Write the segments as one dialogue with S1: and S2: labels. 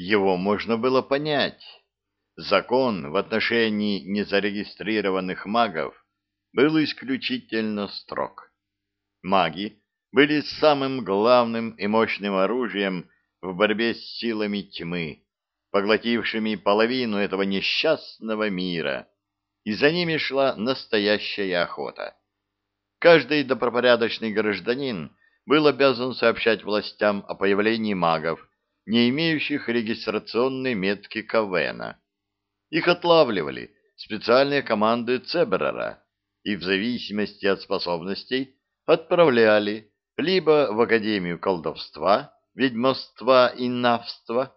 S1: его можно было понять. Закон в отношении незарегистрированных магов был исключительно строг. Маги были самым главным и мощным оружием в борьбе с силами тьмы, поглотившими половину этого несчастного мира, и за ними шла настоящая охота. Каждый добропорядочный гражданин был обязан сообщать властям о появлении магов, не имеющих регистрационной метки Кавена. Их отлавливали специальные команды Цеберера и в зависимости от способностей отправляли либо в Академию колдовства, ведьмовства и навства,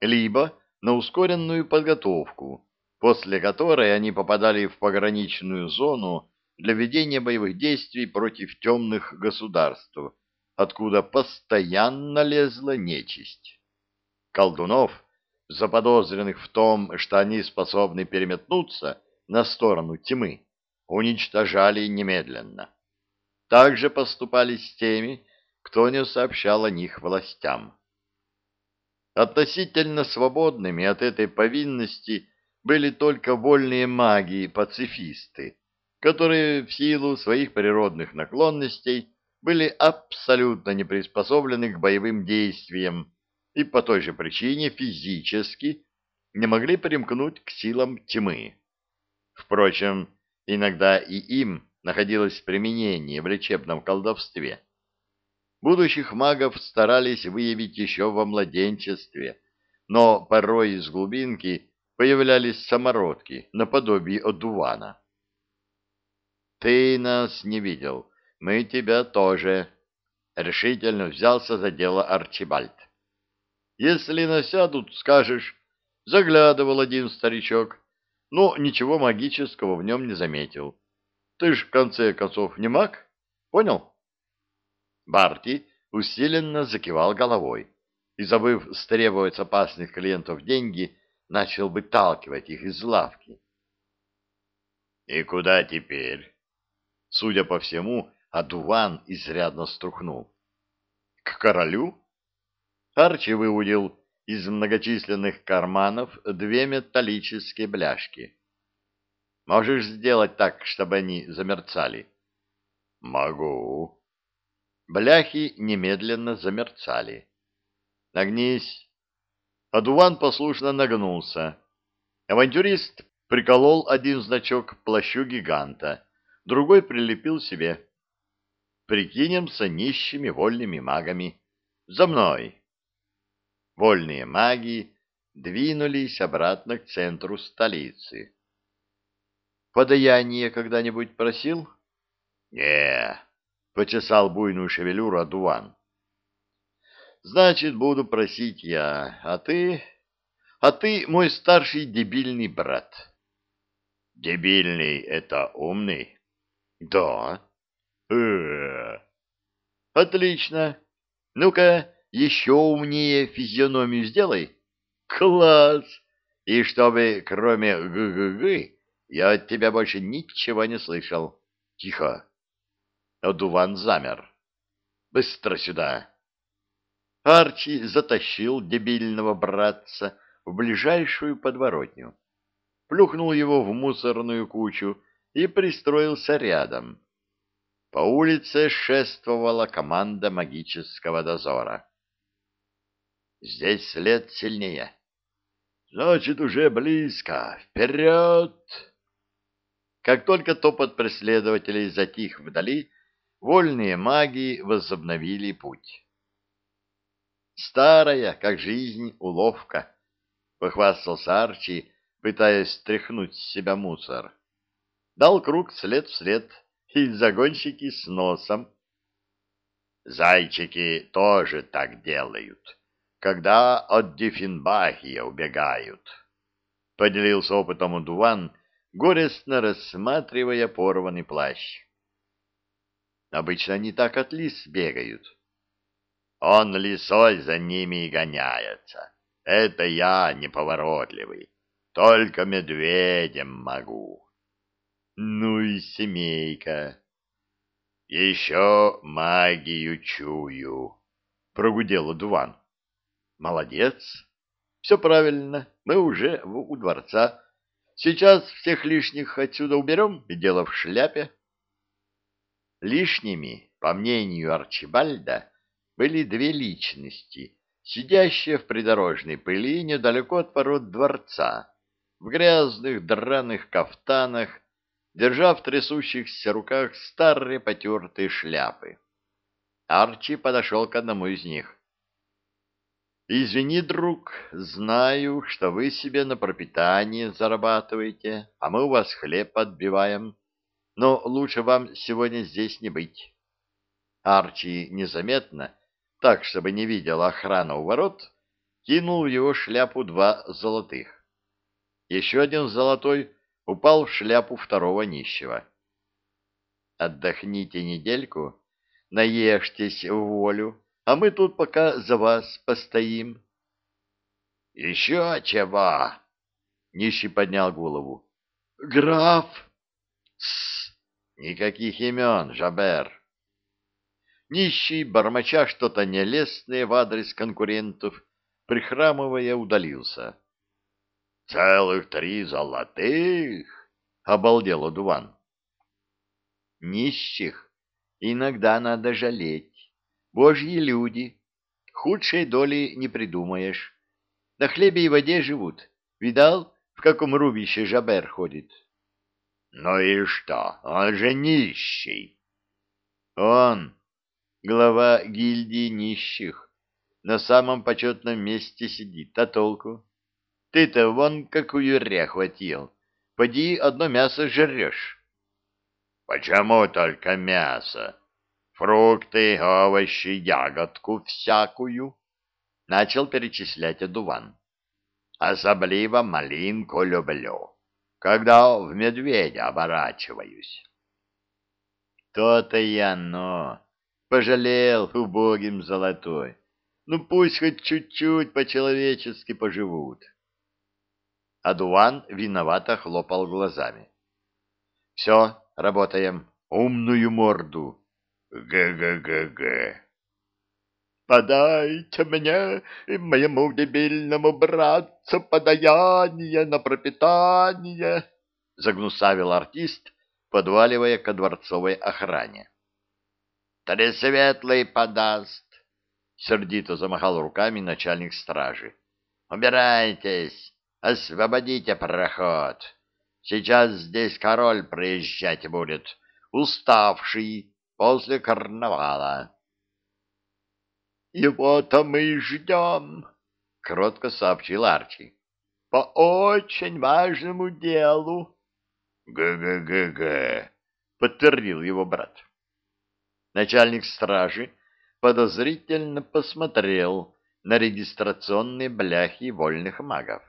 S1: либо на ускоренную подготовку, после которой они попадали в пограничную зону для ведения боевых действий против темных государств, откуда постоянно лезла нечисть. Колдунов, заподозренных в том, что они способны переметнуться на сторону тьмы, уничтожали немедленно. Также поступали с теми, кто не сообщал о них властям. Относительно свободными от этой повинности были только вольные маги и пацифисты, которые в силу своих природных наклонностей были абсолютно не приспособлены к боевым действиям и по той же причине физически не могли примкнуть к силам тьмы. Впрочем, иногда и им находилось применение в лечебном колдовстве. Будущих магов старались выявить еще во младенчестве, но порой из глубинки появлялись самородки, наподобие одувана. «Ты нас не видел, мы тебя тоже», — решительно взялся за дело Арчибальд. «Если насядут, скажешь, заглядывал один старичок, но ничего магического в нем не заметил. Ты ж, в конце концов, не маг, понял?» Барти усиленно закивал головой и, забыв стребовать с опасных клиентов деньги, начал выталкивать их из лавки. «И куда теперь?» Судя по всему, Адуван изрядно струхнул. «К королю?» Арчи выудил из многочисленных карманов две металлические бляшки. «Можешь сделать так, чтобы они замерцали?» «Могу», Бляхи немедленно замерцали. «Нагнись!» Адуван послушно нагнулся. Авантюрист приколол один значок плащу гиганта, другой прилепил себе. «Прикинемся нищими вольными магами. За мной!» Вольные маги двинулись обратно к центру столицы. «Подаяние когда-нибудь просил?» «Не, — почесал буйную шевелюру одуван. «Значит, буду просить я, а ты... А ты мой старший дебильный брат». «Дебильный — это умный?» «Да». Э -э -э. «Отлично. Ну-ка, еще умнее физиономию сделай». «Класс! И чтобы, кроме г-г-г, я от тебя больше ничего не слышал. Тихо!» Одуван замер. «Быстро сюда!» Арчи затащил дебильного братца в ближайшую подворотню, плюхнул его в мусорную кучу и пристроился рядом. По улице шествовала команда магического дозора. «Здесь след сильнее». «Значит, уже близко. Вперед!» Как только топот преследователей затих вдали, вольные маги возобновили путь. «Старая, как жизнь, уловка», — похвастался Арчи, пытаясь стряхнуть с себя мусор. Дал круг след в след, и загонщики с носом. «Зайчики тоже так делают, когда от Диффенбахия убегают», — поделился опытом Удуван, горестно рассматривая порванный плащ. Обычно они так от лис бегают. Он лисой за ними и гоняется. Это я неповоротливый. Только медведем могу. Ну и семейка. Еще магию чую, — прогудел Дуван. Молодец. Все правильно, мы уже у дворца. Сейчас всех лишних отсюда уберем, и дело в шляпе. Лишними, по мнению Арчибальда, были две личности, сидящие в придорожной пыли недалеко от ворот дворца, в грязных драных кафтанах, держа в трясущихся руках старые потертые шляпы. Арчи подошел к одному из них. «Извини, друг, знаю, что вы себе на пропитание зарабатываете, а мы у вас хлеб отбиваем, но лучше вам сегодня здесь не быть». Арчи незаметно, так, чтобы не видела охрана у ворот, кинул в его шляпу два золотых. Еще один золотой упал в шляпу второго нищего. «Отдохните недельку, наешьтесь в волю, а мы тут пока за вас постоим. — Еще чего? — нищий поднял голову. — Граф!! Никаких имен, Жабер! Нищий, бормоча что-то нелестное в адрес конкурентов, прихрамывая, удалился. — Целых три золотых! — обалдел Одуван. — Нищих иногда надо жалеть. Божьи люди. Худшей доли не придумаешь. На хлебе и воде живут. Видал, в каком рубище Жабер ходит? Ну и что? Он же нищий. Он, глава гильдии нищих, на самом почетном месте сидит. А толку? Ты-то вон какую ряху отъел. Поди одно мясо жрешь. Почему только мясо? Фрукты, овощи, ягодку всякую, — начал перечислять одуван. Особливо малинку люблю, когда в медведя оборачиваюсь. То-то я, но пожалел убогим золотой. Ну пусть хоть чуть-чуть по-человечески поживут. Адуан виновато хлопал глазами. Все, работаем. Умную морду. Г-г-г-г. Подайте мне и моему дебильному братцу подаяние на пропитание, загнусавил артист, подваливая ко дворцовой охране. Тресветлый подаст, сердито замахал руками начальник стражи. Убирайтесь, освободите проход. Сейчас здесь король проезжать будет, уставший после карнавала. — Его-то мы и ждем, — кротко сообщил Арчи. — По очень важному делу. «Г-г-г-г», — подтвердил его брат. Начальник стражи подозрительно посмотрел на регистрационные бляхи вольных магов.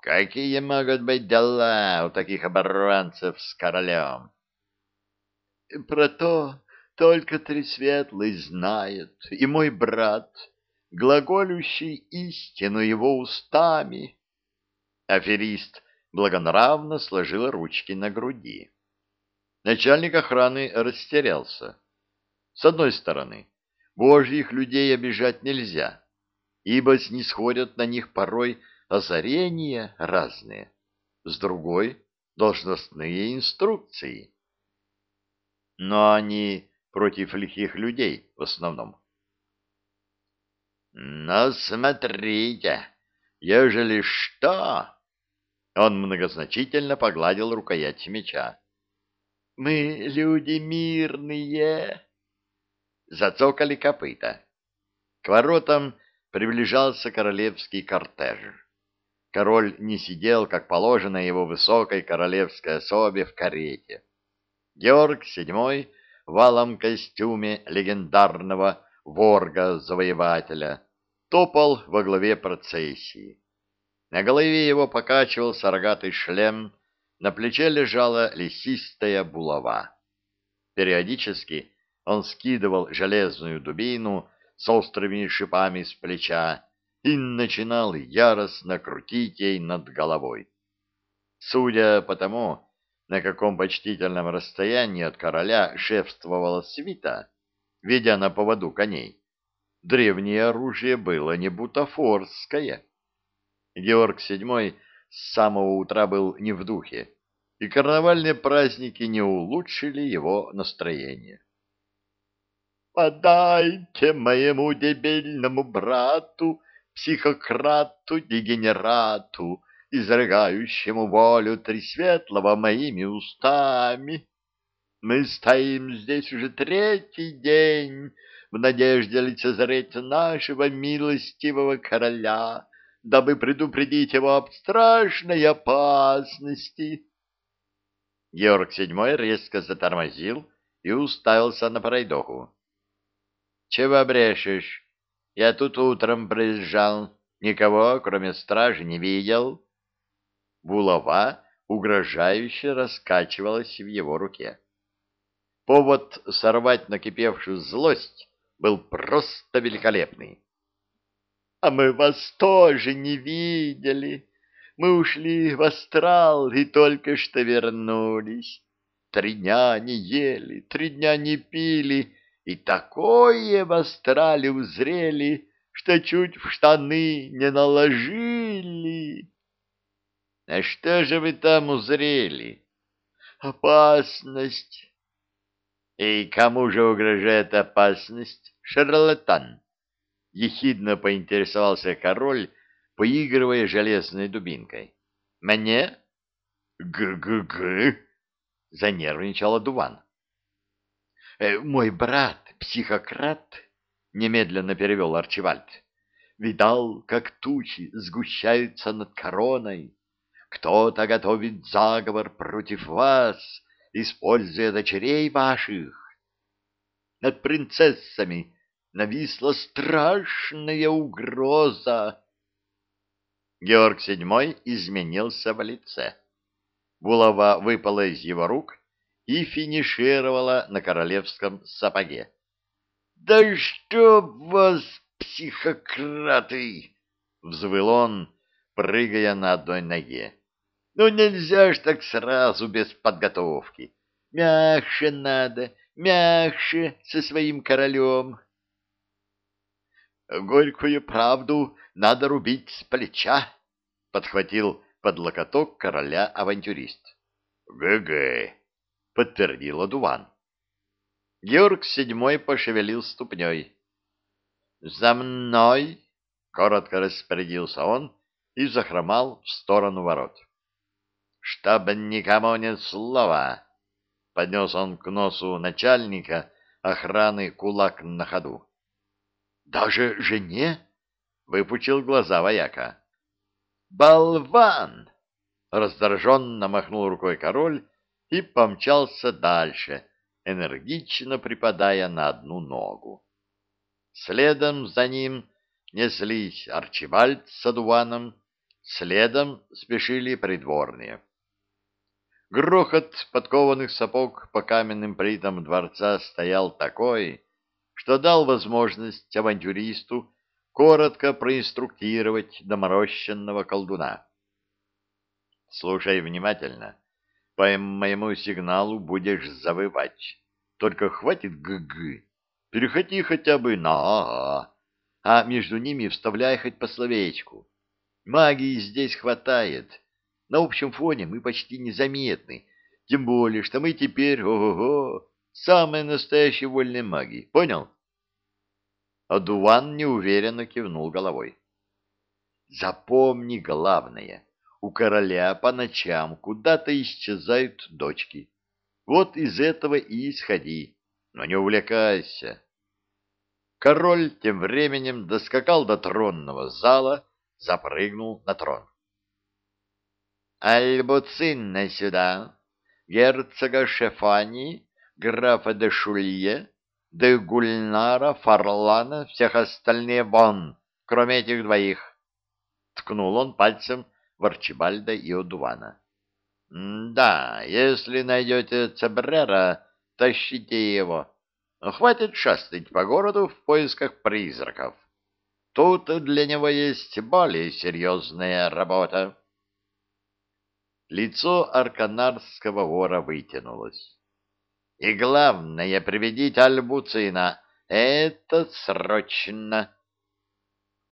S1: Какие могут быть дела у таких оборванцев с королем? Про то только Тресветлый знает, и мой брат, глаголющий истину его устами. Аферист благонравно сложил ручки на груди. Начальник охраны растерялся. С одной стороны, божьих людей обижать нельзя, ибо снисходят на них порой озарения разные. С другой — должностные инструкции но они против лихих людей в основном. «Ну, смотрите, ежели что...» Он многозначительно погладил рукоять меча. «Мы люди мирные!» Зацокали копыта. К воротам приближался королевский кортеж. Король не сидел, как положено его высокой королевской особе в карете. Георг VII в валом костюме легендарного ворга-завоевателя топал во главе процессии. На голове его покачивался рогатый шлем, на плече лежала лесистая булава. Периодически он скидывал железную дубину с острыми шипами с плеча и начинал яростно крутить ей над головой. Судя по тому, на каком почтительном расстоянии от короля шефствовала свита, ведя на поводу коней. Древнее оружие было не бутафорское, Георг VII с самого утра был не в духе, и карнавальные праздники не улучшили его настроение. «Подайте моему дебильному брату, психократу, дегенерату, изрыгающему волю Тресветлого моими устами. Мы стоим здесь уже третий день в надежде лицезреть нашего милостивого короля, дабы предупредить его об страшной опасности. Георг VII резко затормозил и уставился на пройдоху. — Чего брешешь? Я тут утром приезжал, никого, кроме стражи, не видел. Булава угрожающе раскачивалась в его руке. Повод сорвать накипевшую злость был просто великолепный. — А мы вас тоже не видели. Мы ушли в астрал и только что вернулись. Три дня не ели, три дня не пили, и такое в астрале узрели, что чуть в штаны не наложили. А что же вы там узрели? Опасность. И кому же угрожает опасность? Шарлатан. Ехидно поинтересовался король, поигрывая железной дубинкой. Мне? Г-г-г. Занервничал Дуван. «Э, мой брат, психократ, немедленно перевел Арчивальд, видал, как тучи сгущаются над короной кто-то готовит заговор против вас, используя дочерей ваших. Над принцессами нависла страшная угроза. Георг VII изменился в лице. Булава выпала из его рук и финишировала на королевском сапоге. — Да что вас, психократы! — взвыл он, прыгая на одной ноге. Ну, нельзя ж так сразу, без подготовки. Мягче надо, мягче со своим королем. Горькую правду надо рубить с плеча, — подхватил под локоток короля авантюрист. ГГ, — подтвердил одуван. Георг седьмой пошевелил ступней. «За мной!» — коротко распорядился он и захромал в сторону ворот чтоб никому ни слова!» — поднес он к носу начальника охраны кулак на ходу. «Даже жене?» — выпучил глаза вояка. «Болван!» — раздраженно махнул рукой король и помчался дальше, энергично припадая на одну ногу. Следом за ним неслись Арчибальд с Адуваном, следом спешили придворные. Грохот подкованных сапог по каменным плитам дворца стоял такой, что дал возможность авантюристу коротко проинструктировать доморощенного колдуна. «Слушай внимательно. По моему сигналу будешь завывать. Только хватит гг. Переходи хотя бы на а, а между ними вставляй хоть по словечку. Магии здесь хватает» На общем фоне мы почти незаметны, тем более, что мы теперь, ого-го, самые настоящие вольные маги. Понял? Адуван неуверенно кивнул головой. Запомни главное. У короля по ночам куда-то исчезают дочки. Вот из этого и исходи, но не увлекайся. Король тем временем доскакал до тронного зала, запрыгнул на трон. Альбуцинна сюда, герцога Шефани, графа де Шулье, де Гульнара, Фарлана, всех остальные вон, кроме этих двоих. Ткнул он пальцем в Арчибальда и Одувана. — Да, если найдете Цебрера, тащите его. Хватит шастать по городу в поисках призраков. Тут для него есть более серьезная работа. Лицо арканарского вора вытянулось. — И главное, приведите Альбуцина. Это срочно.